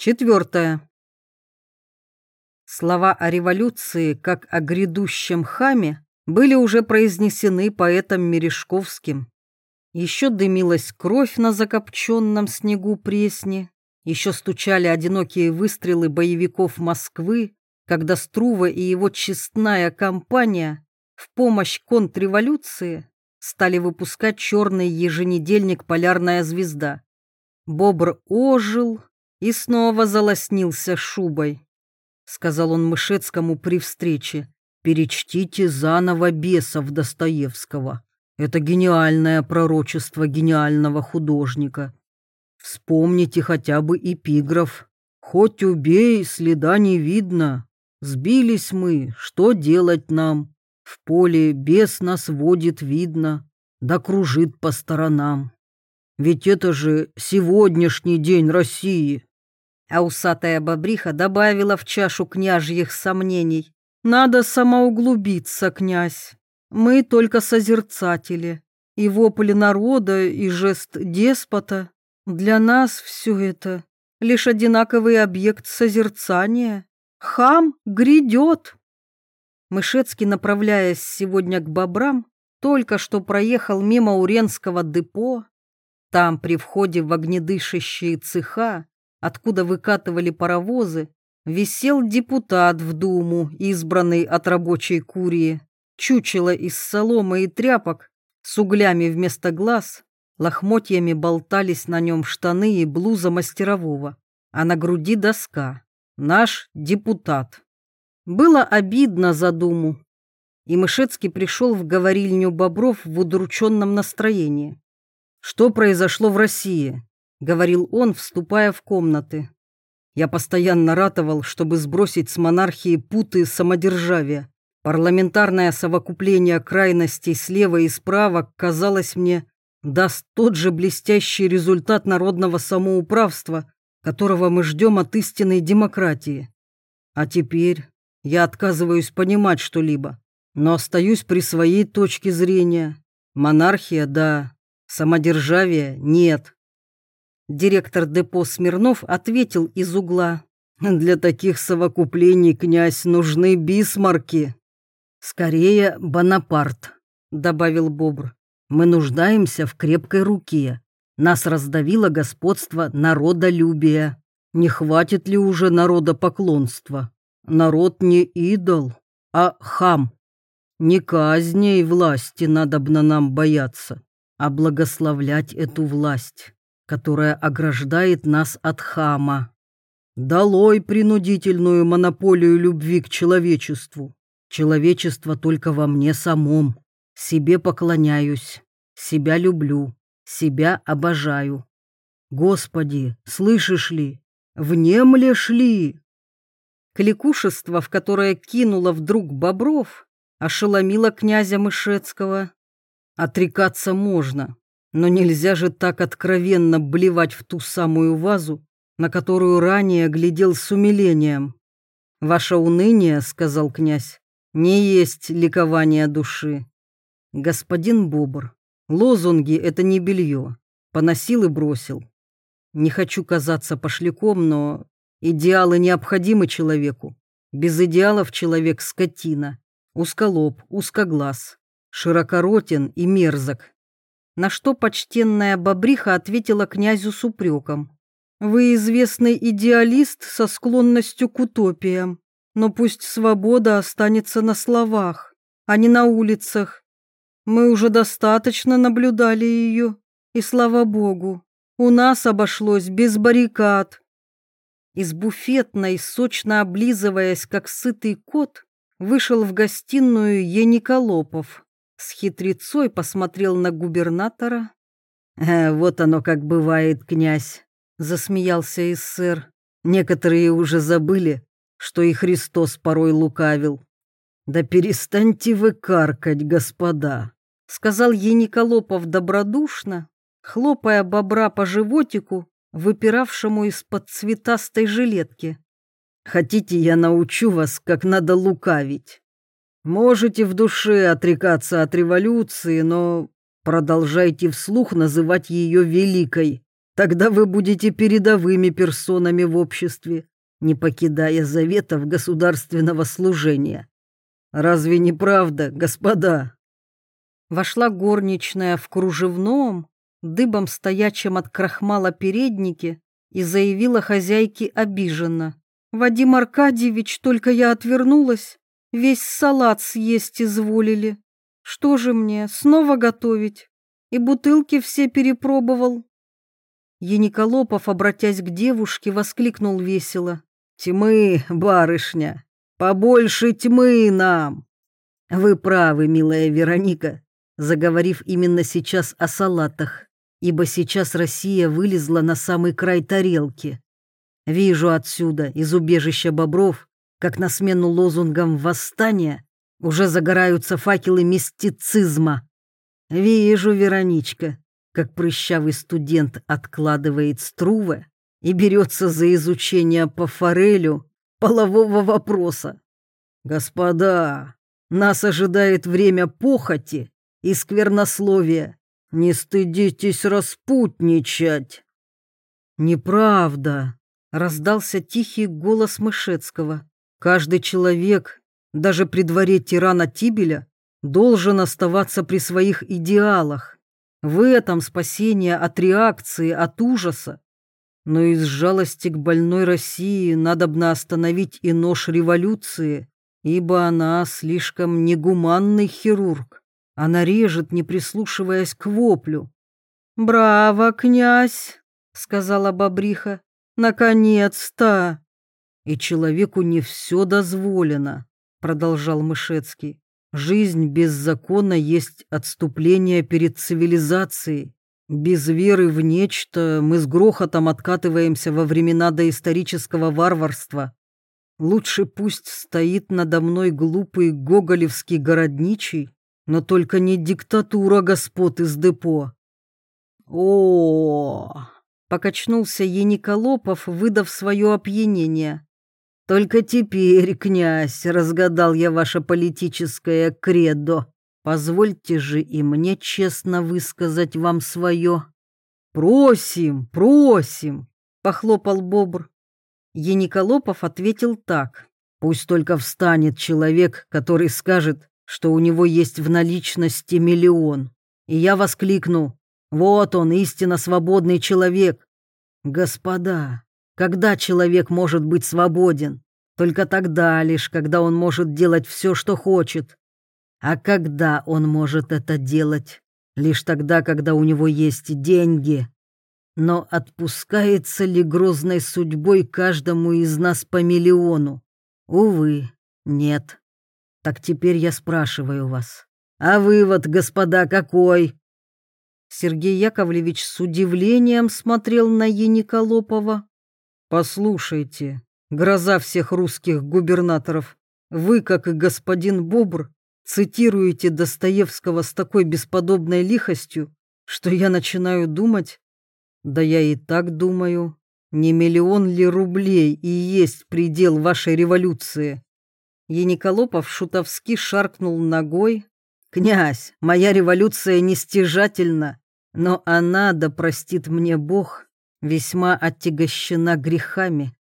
Четвертое. Слова о революции, как о грядущем хаме, были уже произнесены поэтом Мережковским. Еще дымилась кровь на закопченном снегу Пресни, еще стучали одинокие выстрелы боевиков Москвы, когда Струва и его честная компания в помощь контрреволюции стали выпускать черный еженедельник «Полярная звезда». Бобр ожил и снова залоснился шубой. Сказал он Мышецкому при встрече, «Перечтите заново бесов Достоевского. Это гениальное пророчество гениального художника. Вспомните хотя бы эпиграф. Хоть убей, следа не видно. Сбились мы, что делать нам? В поле бес нас водит видно, да кружит по сторонам. Ведь это же сегодняшний день России. А усатая бобриха добавила в чашу княжьих сомнений. Надо самоуглубиться, князь. Мы только созерцатели. И вопль народа, и жест деспота. Для нас все это лишь одинаковый объект созерцания. Хам грядет. Мышецкий, направляясь сегодня к бобрам, только что проехал мимо Уренского депо. Там, при входе в огнедышащие цеха, откуда выкатывали паровозы, висел депутат в Думу, избранный от рабочей курии, чучело из соломы и тряпок, с углями вместо глаз, лохмотьями болтались на нем штаны и блуза мастерового, а на груди доска наш депутат. Было обидно за Думу, и Мышецкий пришел в говорильню Бобров в удрученном настроении. «Что произошло в России?» — говорил он, вступая в комнаты. «Я постоянно ратовал, чтобы сбросить с монархии путы самодержавия. Парламентарное совокупление крайностей слева и справа, казалось мне, даст тот же блестящий результат народного самоуправства, которого мы ждем от истинной демократии. А теперь я отказываюсь понимать что-либо, но остаюсь при своей точке зрения. Монархия – да, самодержавие – нет. Директор депо Смирнов ответил из угла. Для таких совокуплений, князь, нужны бисмарки. Скорее, Бонапарт, добавил Бобр. Мы нуждаемся в крепкой руке, нас раздавило господство народолюбия. Не хватит ли уже народопоклонства? Народ не идол, а хам. Не казней власти надобно нам бояться, а благословлять эту власть, которая ограждает нас от хама. Долой принудительную монополию любви к человечеству. Человечество только во мне самом. Себе поклоняюсь, себя люблю. Себя обожаю. Господи, слышишь ли, внемлешь ли? Кликушество, в которое кинуло вдруг Бобров, ошеломило князя Мышецкого. Отрекаться можно, но нельзя же так откровенно блевать в ту самую вазу, на которую ранее глядел с умилением. «Ваше уныние, — сказал князь, — не есть ликование души. Господин Бобр, Лозунги — это не белье. Поносил и бросил. Не хочу казаться пошляком, но идеалы необходимы человеку. Без идеалов человек — скотина. Узколоб, узкоглаз, широкоротен и мерзок. На что почтенная бобриха ответила князю с упреком. «Вы известный идеалист со склонностью к утопиям, но пусть свобода останется на словах, а не на улицах мы уже достаточно наблюдали ее, и слава богу, у нас обошлось без баррикад. Из буфетной, сочно облизываясь, как сытый кот, вышел в гостиную Ениколопов. С хитрецой посмотрел на губернатора. «Э, «Вот оно как бывает, князь», — засмеялся эсэр. «Некоторые уже забыли, что и Христос порой лукавил. «Да перестаньте вы каркать, господа», — сказал Ениколопов добродушно, хлопая бобра по животику, выпиравшему из-под цветастой жилетки. «Хотите, я научу вас, как надо лукавить? Можете в душе отрекаться от революции, но продолжайте вслух называть ее великой. Тогда вы будете передовыми персонами в обществе, не покидая заветов государственного служения. Разве не правда, господа?» Вошла горничная в кружевном, дыбом стоячем от крахмала переднике и заявила хозяйке обиженно. «Вадим Аркадьевич, только я отвернулась, весь салат съесть изволили. Что же мне, снова готовить? И бутылки все перепробовал». Яниколопов, обратясь к девушке, воскликнул весело. «Тьмы, барышня, побольше тьмы нам!» «Вы правы, милая Вероника, заговорив именно сейчас о салатах, ибо сейчас Россия вылезла на самый край тарелки. Вижу отсюда, из убежища бобров, как на смену лозунгам восстания уже загораются факелы мистицизма. Вижу, Вероничка, как прыщавый студент откладывает струвы и берется за изучение по форелю полового вопроса. Господа, нас ожидает время похоти и сквернословия. Не стыдитесь распутничать. Неправда, раздался тихий голос Мышецкого. Каждый человек, даже при дворе тирана Тибеля, должен оставаться при своих идеалах. В этом спасение от реакции, от ужаса. Но из жалости к больной России надобно остановить и нож революции, ибо она слишком негуманный хирург. Она режет, не прислушиваясь к воплю. «Браво, князь!» — сказала Бобриха. «Наконец-то!» «И человеку не все дозволено», — продолжал Мышецкий. «Жизнь без закона есть отступление перед цивилизацией. Без веры в нечто мы с грохотом откатываемся во времена доисторического варварства. Лучше пусть стоит надо мной глупый гоголевский городничий, но только не диктатура господ из депо. О, покачнулся Ениколопов, выдав свое опьянение. Только теперь, князь, разгадал я ваше политическое кредо. Позвольте же и мне честно высказать вам свое. Просим, просим, похлопал бобр. Ениколопов ответил так. Пусть только встанет человек, который скажет, что у него есть в наличности миллион. И я воскликну, вот он, истинно свободный человек. Господа, когда человек может быть свободен? Только тогда лишь, когда он может делать все, что хочет. А когда он может это делать? Лишь тогда, когда у него есть деньги. Но отпускается ли грозной судьбой каждому из нас по миллиону? Увы, нет. Так теперь я спрашиваю вас. А вывод, господа, какой? Сергей Яковлевич с удивлением смотрел на Ениколопова. «Послушайте, гроза всех русских губернаторов, вы, как и господин Бобр, цитируете Достоевского с такой бесподобной лихостью, что я начинаю думать, да я и так думаю, не миллион ли рублей и есть предел вашей революции. Ениколопов шутовски шаркнул ногой. «Князь, моя революция нестяжательна, но она, да простит мне Бог, весьма отягощена грехами.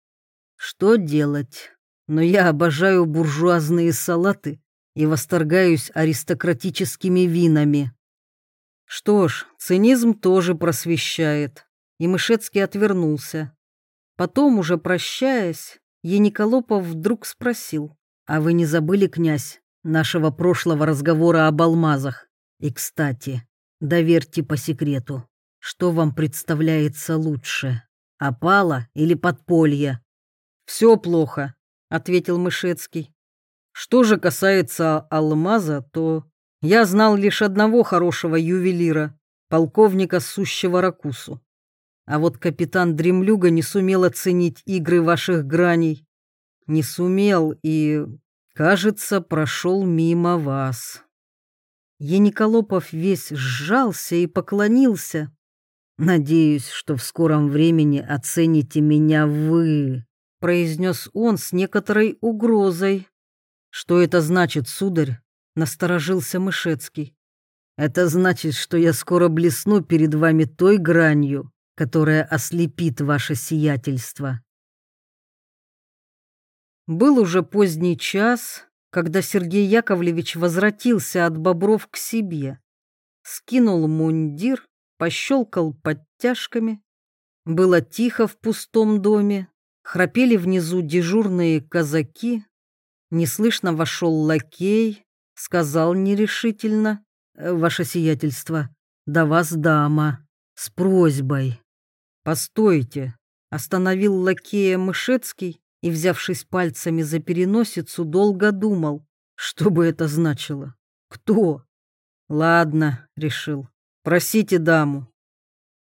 Что делать? Но я обожаю буржуазные салаты и восторгаюсь аристократическими винами». Что ж, цинизм тоже просвещает, и Мышецкий отвернулся. Потом, уже прощаясь, Ениколопов вдруг спросил. А вы не забыли, князь, нашего прошлого разговора об алмазах? И, кстати, доверьте по секрету, что вам представляется лучше, опала или подполье? Все плохо, ответил Мышецкий. Что же касается алмаза, то я знал лишь одного хорошего ювелира, полковника сущего Ракусу. А вот капитан Дремлюга не сумел оценить игры ваших граней не сумел и, кажется, прошел мимо вас. Ениколопов весь сжался и поклонился. «Надеюсь, что в скором времени оцените меня вы», — произнес он с некоторой угрозой. «Что это значит, сударь?» — насторожился Мышецкий. «Это значит, что я скоро блесну перед вами той гранью, которая ослепит ваше сиятельство. Был уже поздний час, когда Сергей Яковлевич возвратился от бобров к себе. Скинул мундир, пощелкал подтяжками. Было тихо в пустом доме, храпели внизу дежурные казаки. Неслышно вошел лакей, сказал нерешительно, «Э, «Ваше сиятельство, до вас дама, с просьбой». «Постойте», — остановил лакея Мышецкий и, взявшись пальцами за переносицу, долго думал, что бы это значило. «Кто?» «Ладно», — решил, — «просите даму».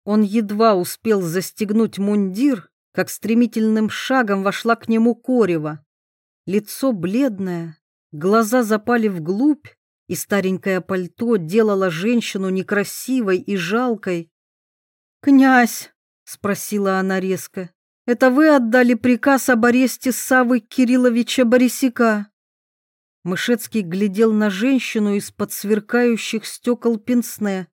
Он едва успел застегнуть мундир, как стремительным шагом вошла к нему Корева. Лицо бледное, глаза запали вглубь, и старенькое пальто делало женщину некрасивой и жалкой. «Князь!» — спросила она резко. «Это вы отдали приказ об аресте Савы Кирилловича Борисика?» Мышецкий глядел на женщину из-под сверкающих стекол пенсне.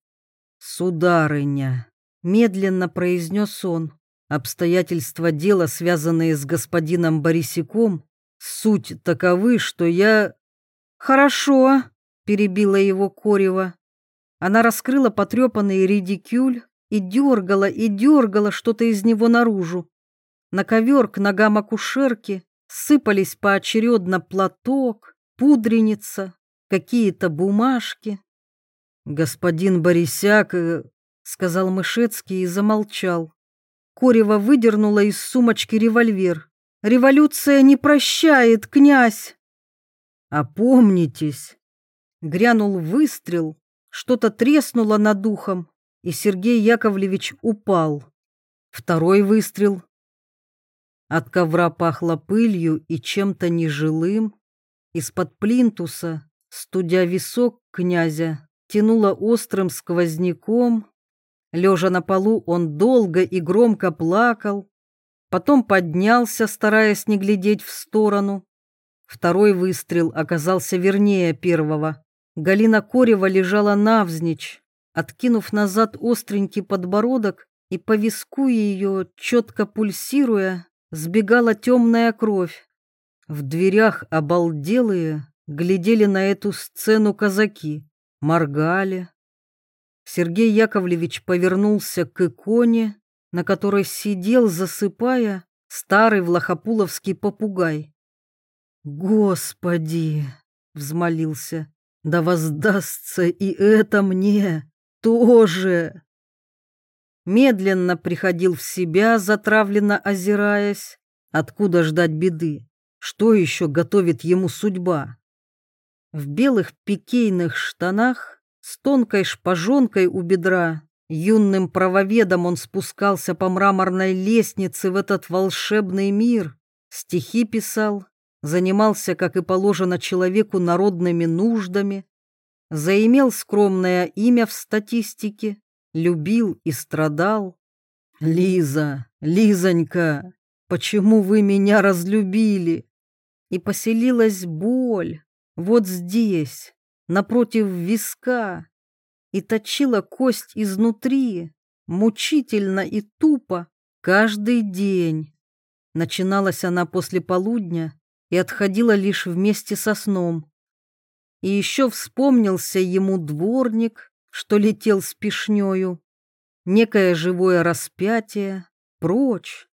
«Сударыня!» — медленно произнес он. «Обстоятельства дела, связанные с господином Борисиком, суть таковы, что я...» «Хорошо!» — перебила его Корева. Она раскрыла потрепанный редикюль и дергала, и дергала что-то из него наружу. На ковер к ногам акушерки сыпались поочередно платок, пудреница, какие-то бумажки. «Господин Борисяк», э, — сказал Мышецкий и замолчал. Корева выдернула из сумочки револьвер. «Революция не прощает, князь!» «Опомнитесь!» Грянул выстрел, что-то треснуло над ухом, и Сергей Яковлевич упал. Второй выстрел. От ковра пахло пылью и чем-то нежилым. Из-под плинтуса, студя висок князя, тянуло острым сквозняком. Лежа на полу, он долго и громко плакал. Потом поднялся, стараясь не глядеть в сторону. Второй выстрел оказался вернее первого. Галина Корева лежала навзничь, откинув назад остренький подбородок, и по виску ее, четко пульсируя, сбегала темная кровь. В дверях обалделые глядели на эту сцену казаки, моргали. Сергей Яковлевич повернулся к иконе, на которой сидел, засыпая, старый влахопуловский попугай. «Господи!» — взмолился. «Да воздастся и это мне!» тоже. Медленно приходил в себя, затравленно озираясь. Откуда ждать беды? Что еще готовит ему судьба? В белых пикейных штанах, с тонкой шпажонкой у бедра, юным правоведом он спускался по мраморной лестнице в этот волшебный мир, стихи писал, занимался, как и положено человеку, народными нуждами, заимел скромное имя в статистике, любил и страдал. «Лиза, Лизонька, почему вы меня разлюбили?» И поселилась боль вот здесь, напротив виска, и точила кость изнутри, мучительно и тупо, каждый день. Начиналась она после полудня и отходила лишь вместе со сном. И еще вспомнился ему дворник, что летел с пешнею. Некое живое распятие, прочь,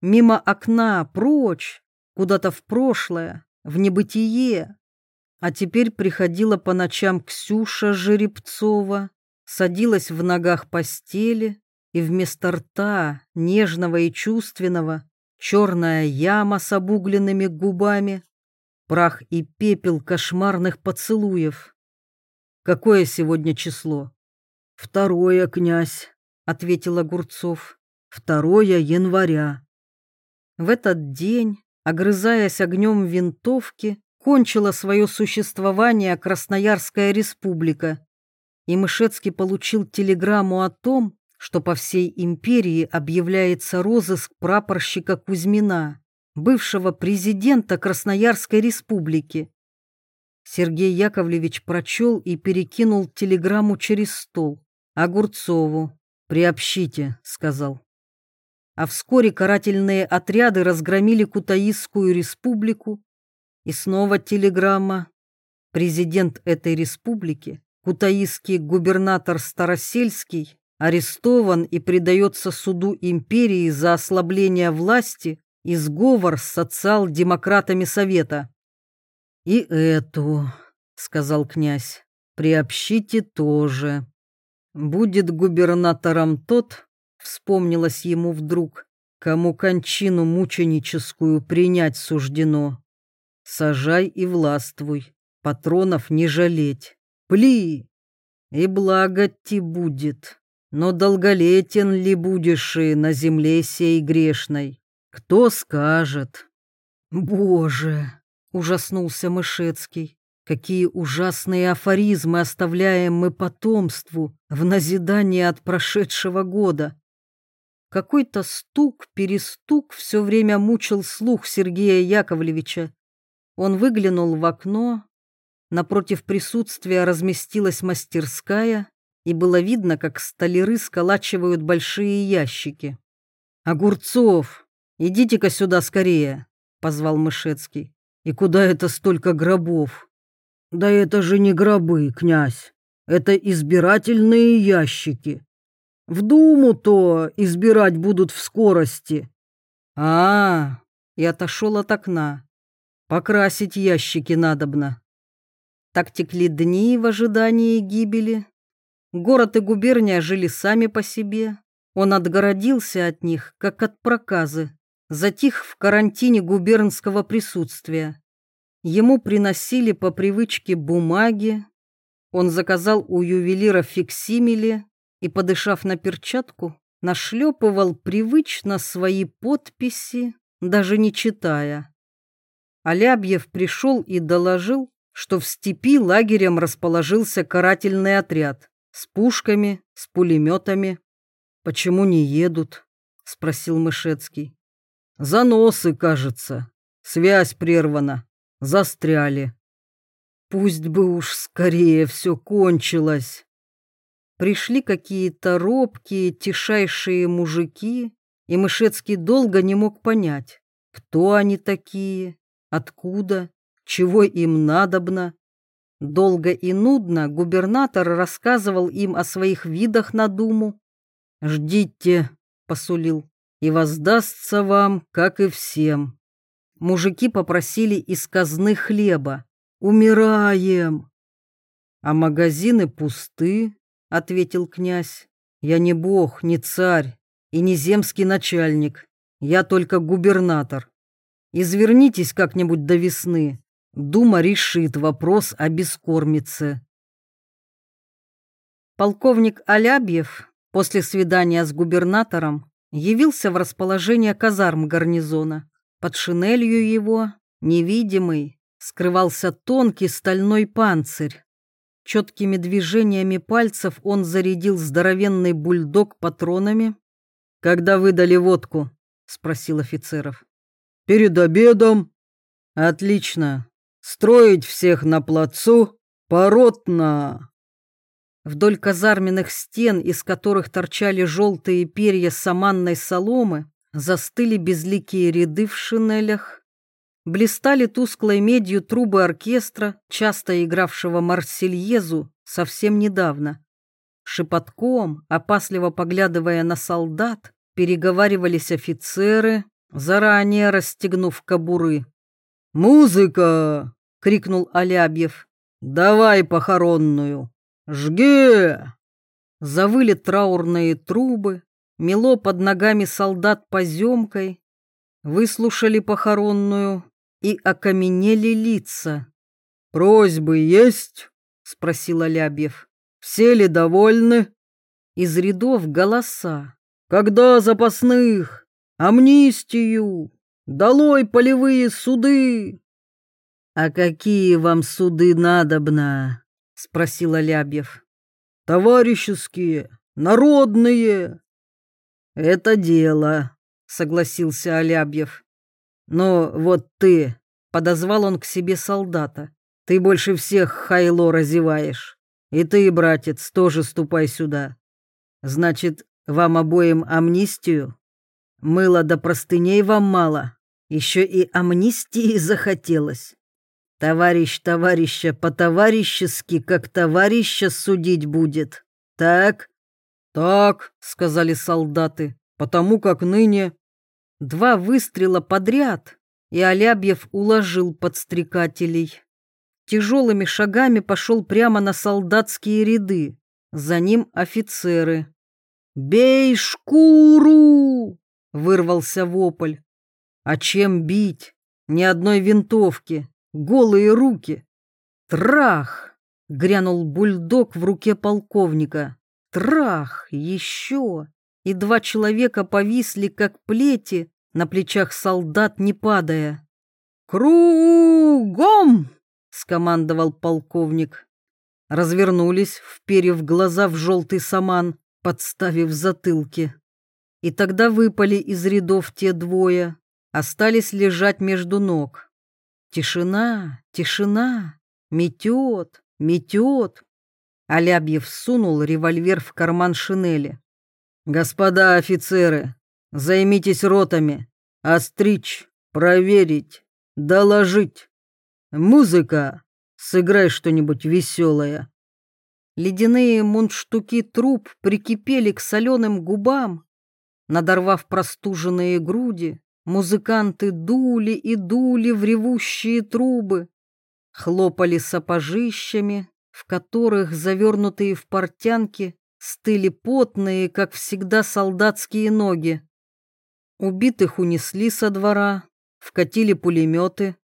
мимо окна, прочь, куда-то в прошлое, в небытие. А теперь приходила по ночам Ксюша Жеребцова, садилась в ногах постели, и вместо рта, нежного и чувственного, черная яма с обугленными губами, прах и пепел кошмарных поцелуев. Какое сегодня число? Второе, князь, ответил Огурцов. Второе января. В этот день, огрызаясь огнем винтовки, кончила свое существование Красноярская республика, и Мышецкий получил телеграмму о том, что по всей империи объявляется розыск прапорщика Кузьмина бывшего президента Красноярской республики. Сергей Яковлевич прочел и перекинул телеграмму через стол Огурцову. «Приобщите», — сказал. А вскоре карательные отряды разгромили Кутаисскую республику. И снова телеграмма. Президент этой республики, кутаисский губернатор Старосельский, арестован и предается суду империи за ослабление власти и сговор с социал-демократами Совета. «И эту», — сказал князь, — «приобщите тоже. Будет губернатором тот, — вспомнилось ему вдруг, — кому кончину мученическую принять суждено. Сажай и властвуй, патронов не жалеть, пли, и благо ти будет». Но долголетен ли будешь и на земле сей грешной? Кто скажет? Боже, ужаснулся Мышецкий. Какие ужасные афоризмы оставляем мы потомству в назидание от прошедшего года. Какой-то стук-перестук все время мучил слух Сергея Яковлевича. Он выглянул в окно. Напротив присутствия разместилась мастерская, и было видно, как столяры сколачивают большие ящики. «Огурцов, идите-ка сюда скорее», — позвал Мышецкий. «И куда это столько гробов?» «Да это же не гробы, князь, это избирательные ящики. В Думу-то избирать будут в скорости». А, -а, а и отошел от окна. «Покрасить ящики надобно». Так текли дни в ожидании гибели, Город и губерния жили сами по себе. Он отгородился от них, как от проказы, затих в карантине губернского присутствия. Ему приносили по привычке бумаги. Он заказал у ювелира фиксимили и, подышав на перчатку, нашлепывал привычно свои подписи, даже не читая. Алябьев пришел и доложил, что в степи лагерем расположился карательный отряд. С пушками, с пулеметами. Почему не едут? Спросил Мышецкий. Заносы, кажется. Связь прервана. Застряли. Пусть бы уж скорее все кончилось. Пришли какие-то робкие, тишайшие мужики, и Мышецкий долго не мог понять, кто они такие, откуда, чего им надобно. Долго и нудно губернатор рассказывал им о своих видах на думу. «Ждите», — посулил, — «и воздастся вам, как и всем». Мужики попросили из казны хлеба. «Умираем!» «А магазины пусты», — ответил князь. «Я не бог, не царь и не земский начальник. Я только губернатор. Извернитесь как-нибудь до весны, Дума решит вопрос о бескормице. Полковник Алябьев после свидания с губернатором явился в расположение казарм гарнизона. Под шинелью его, невидимый, скрывался тонкий стальной панцирь. Четкими движениями пальцев он зарядил здоровенный бульдог патронами. «Когда выдали водку?» — спросил офицеров. «Перед обедом». «Отлично. Строить всех на плацу поротно. Вдоль казарменных стен, из которых торчали желтые перья саманной соломы, застыли безликие ряды в шинелях. Блистали тусклой медью трубы оркестра, часто игравшего Марсельезу совсем недавно. Шепотком, опасливо поглядывая на солдат, переговаривались офицеры, заранее расстегнув кобуры. «Музыка!» — крикнул Алябьев. «Давай похоронную! Жги!» Завыли траурные трубы, мело под ногами солдат поземкой, выслушали похоронную и окаменели лица. «Просьбы есть?» — спросил Алябьев. «Все ли довольны?» Из рядов голоса. «Когда запасных? Амнистию! Долой полевые суды!» «А какие вам суды надобно?» — спросил Алябьев. «Товарищеские, народные». «Это дело», — согласился Алябьев. «Но вот ты», — подозвал он к себе солдата, — «ты больше всех хайло разеваешь. И ты, братец, тоже ступай сюда. Значит, вам обоим амнистию? Мыла до простыней вам мало, еще и амнистии захотелось. Товарищ товарища по-товарищески, как товарища судить будет. Так? Так, сказали солдаты, потому как ныне... Два выстрела подряд, и Алябьев уложил подстрекателей. Тяжелыми шагами пошел прямо на солдатские ряды. За ним офицеры. «Бей шкуру!» — вырвался вопль. «А чем бить? Ни одной винтовки, голые руки!» «Трах!» — грянул бульдог в руке полковника. «Трах! Еще!» И два человека повисли, как плети, на плечах солдат не падая. «Кругом!» — скомандовал полковник. Развернулись, вперев глаза в желтый саман, подставив затылки. И тогда выпали из рядов те двое, остались лежать между ног. Тишина, тишина, метет, метет. Алябьев сунул револьвер в карман шинели. «Господа офицеры, Займитесь ротами. Остричь, проверить, доложить. Музыка. Сыграй что-нибудь веселое. Ледяные мундштуки труб прикипели к соленым губам. Надорвав простуженные груди, музыканты дули и дули в ревущие трубы. Хлопали сапожищами, в которых, завернутые в портянки, стыли потные, как всегда, солдатские ноги. Убитых унесли со двора, вкатили пулеметы.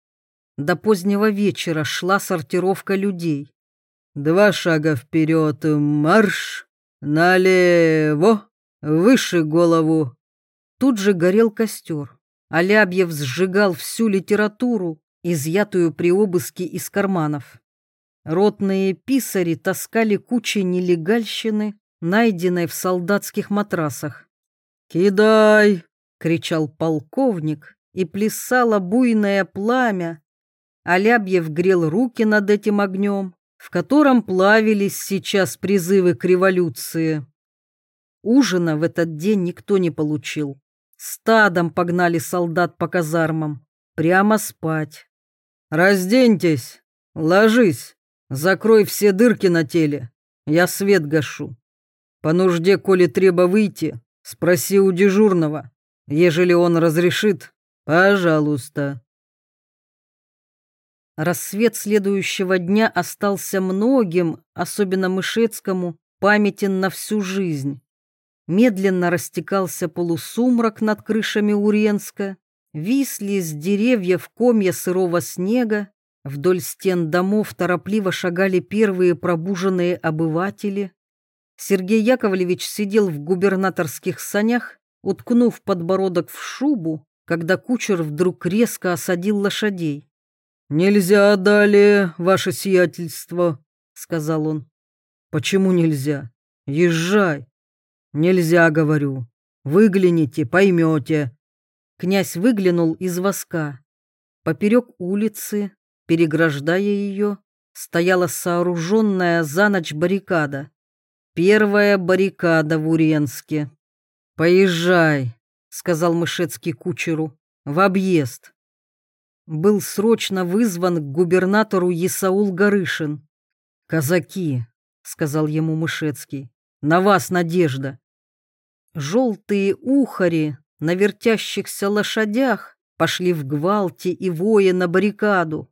До позднего вечера шла сортировка людей. Два шага вперед, марш, налево, выше голову. Тут же горел костер. Алябьев сжигал всю литературу, изъятую при обыске из карманов. Ротные писари таскали кучи нелегальщины, найденной в солдатских матрасах. «Кидай!» кричал полковник, и плясало буйное пламя. Алябьев грел руки над этим огнем, в котором плавились сейчас призывы к революции. Ужина в этот день никто не получил. Стадом погнали солдат по казармам. Прямо спать. «Разденьтесь! Ложись! Закрой все дырки на теле! Я свет гашу! По нужде, коли треба выйти, спроси у дежурного, Ежели он разрешит, пожалуйста. Рассвет следующего дня остался многим, особенно Мышецкому, памятен на всю жизнь. Медленно растекался полусумрак над крышами Уренска, висли с деревьев комья сырого снега, вдоль стен домов торопливо шагали первые пробуженные обыватели. Сергей Яковлевич сидел в губернаторских санях уткнув подбородок в шубу, когда кучер вдруг резко осадил лошадей. «Нельзя далее, ваше сиятельство», — сказал он. «Почему нельзя? Езжай». «Нельзя, говорю. Выгляните, поймете». Князь выглянул из воска. Поперек улицы, переграждая ее, стояла сооруженная за ночь баррикада. Первая баррикада в Уренске. «Поезжай», — сказал Мышецкий кучеру, — «в объезд». Был срочно вызван к губернатору Исаул Горышин. «Казаки», — сказал ему Мышецкий, — «на вас надежда». Желтые ухари на вертящихся лошадях пошли в гвалте и вое на баррикаду.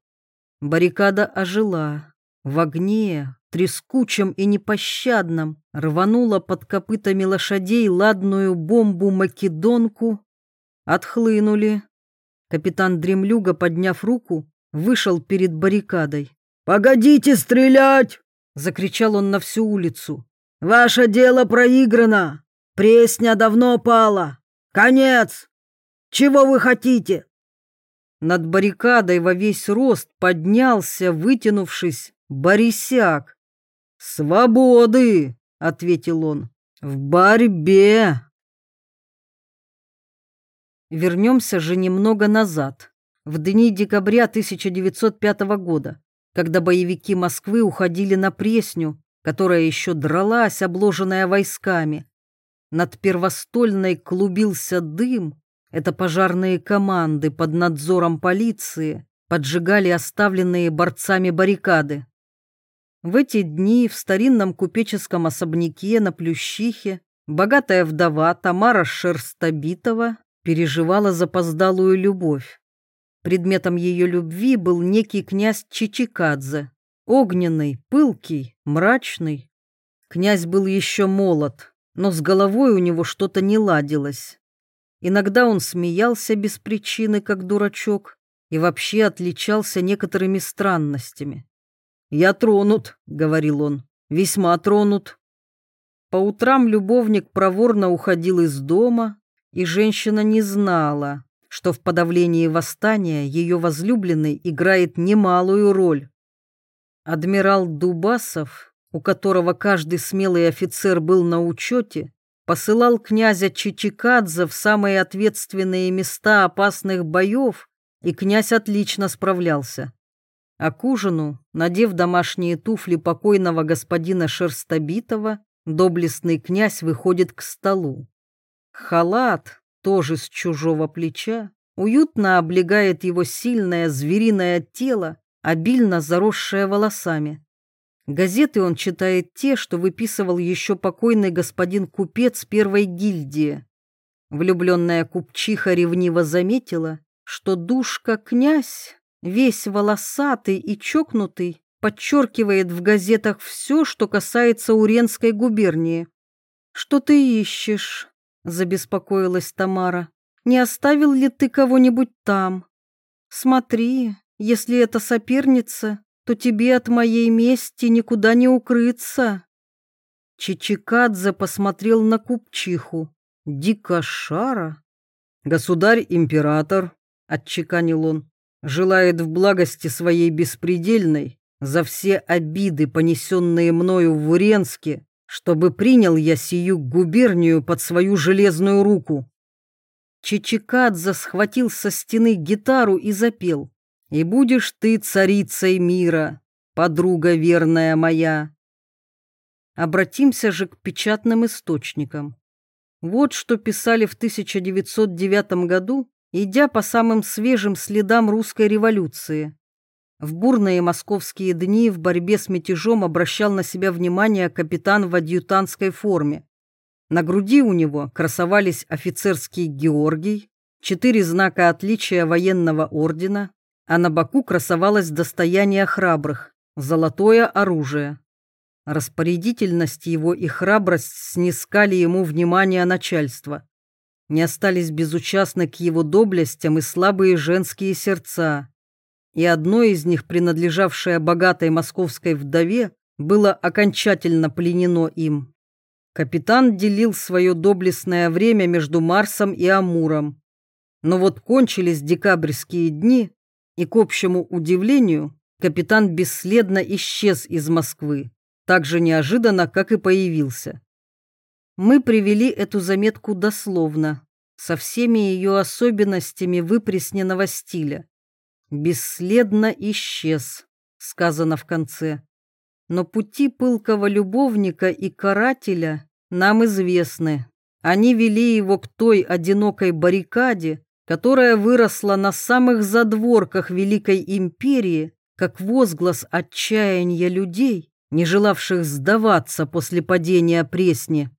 Баррикада ожила. В огне, трескучем и непощадном, рванула под копытами лошадей ладную бомбу-македонку. Отхлынули. Капитан Дремлюга, подняв руку, вышел перед баррикадой. «Погодите стрелять!» — закричал он на всю улицу. «Ваше дело проиграно! Пресня давно пала! Конец! Чего вы хотите?» Над баррикадой во весь рост поднялся, вытянувшись, Борисяк «Свободы!» — ответил он. «В борьбе!» Вернемся же немного назад, в дни декабря 1905 года, когда боевики Москвы уходили на Пресню, которая еще дралась, обложенная войсками. Над Первостольной клубился дым. Это пожарные команды под надзором полиции поджигали оставленные борцами баррикады. В эти дни в старинном купеческом особняке на Плющихе богатая вдова Тамара Шерстобитова переживала запоздалую любовь. Предметом ее любви был некий князь Чичикадзе, огненный, пылкий, мрачный. Князь был еще молод, но с головой у него что-то не ладилось. Иногда он смеялся без причины, как дурачок, и вообще отличался некоторыми странностями. «Я тронут», — говорил он, — «весьма тронут». По утрам любовник проворно уходил из дома, и женщина не знала, что в подавлении восстания ее возлюбленный играет немалую роль. Адмирал Дубасов, у которого каждый смелый офицер был на учете, посылал князя Чичикадзе в самые ответственные места опасных боев, и князь отлично справлялся. А к ужину, надев домашние туфли покойного господина Шерстобитова, доблестный князь выходит к столу. Халат, тоже с чужого плеча, уютно облегает его сильное звериное тело, обильно заросшее волосами. Газеты он читает те, что выписывал еще покойный господин купец первой гильдии. Влюбленная купчиха ревниво заметила, что душка-князь, весь волосатый и чокнутый, подчеркивает в газетах все, что касается Уренской губернии. «Что ты ищешь?» забеспокоилась Тамара. Не оставил ли ты кого-нибудь там? Смотри, если это соперница, то тебе от моей мести никуда не укрыться. Чичикадзе посмотрел на купчиху. Дикошара. Государь-император, отчеканил он, желает в благости своей беспредельной за все обиды, понесенные мною в Уренске, чтобы принял я сию губернию под свою железную руку. Чичикадзе схватил со стены гитару и запел. «И будешь ты царицей мира, подруга верная моя». Обратимся же к печатным источникам. Вот что писали в 1909 году, идя по самым свежим следам русской революции. В бурные московские дни в борьбе с мятежом обращал на себя внимание капитан в адъютантской форме. На груди у него красовались офицерский Георгий, четыре знака отличия военного ордена, а на боку красовалось достояние храбрых – золотое оружие. Распорядительность его и храбрость снискали ему внимание начальства. Не остались безучастны к его доблестям и слабые женские сердца и одно из них, принадлежавшее богатой московской вдове, было окончательно пленено им. Капитан делил свое доблестное время между Марсом и Амуром. Но вот кончились декабрьские дни, и, к общему удивлению, капитан бесследно исчез из Москвы, так же неожиданно, как и появился. Мы привели эту заметку дословно, со всеми ее особенностями выпресненного стиля бесследно исчез, сказано в конце. Но пути пылкого любовника и карателя нам известны. Они вели его к той одинокой баррикаде, которая выросла на самых задворках Великой Империи, как возглас отчаяния людей, не желавших сдаваться после падения Пресни.